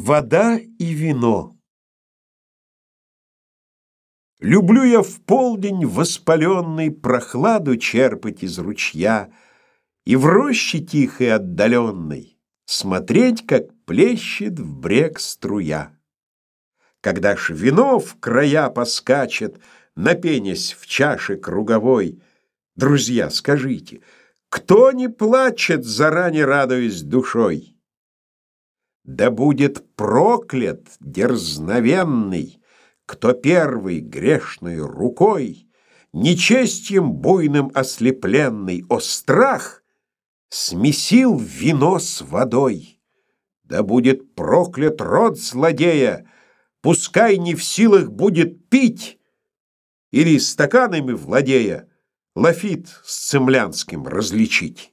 Вода и вино Люблю я в полдень воспаленный Прохладу черпать из ручья И в роще тихой отдаленной Смотреть, как плещет в брег струя. Когда ж вино в края поскачет, Напенясь в чаше круговой, Друзья, скажите, кто не плачет, Заранее радуясь душой? Да будет проклят дерзновенный, Кто первый грешной рукой, Нечестием буйным ослепленный, О страх, смесил вино с водой. Да будет проклят род злодея, Пускай не в силах будет пить, Или стаканами владея Лафит с цемлянским различить.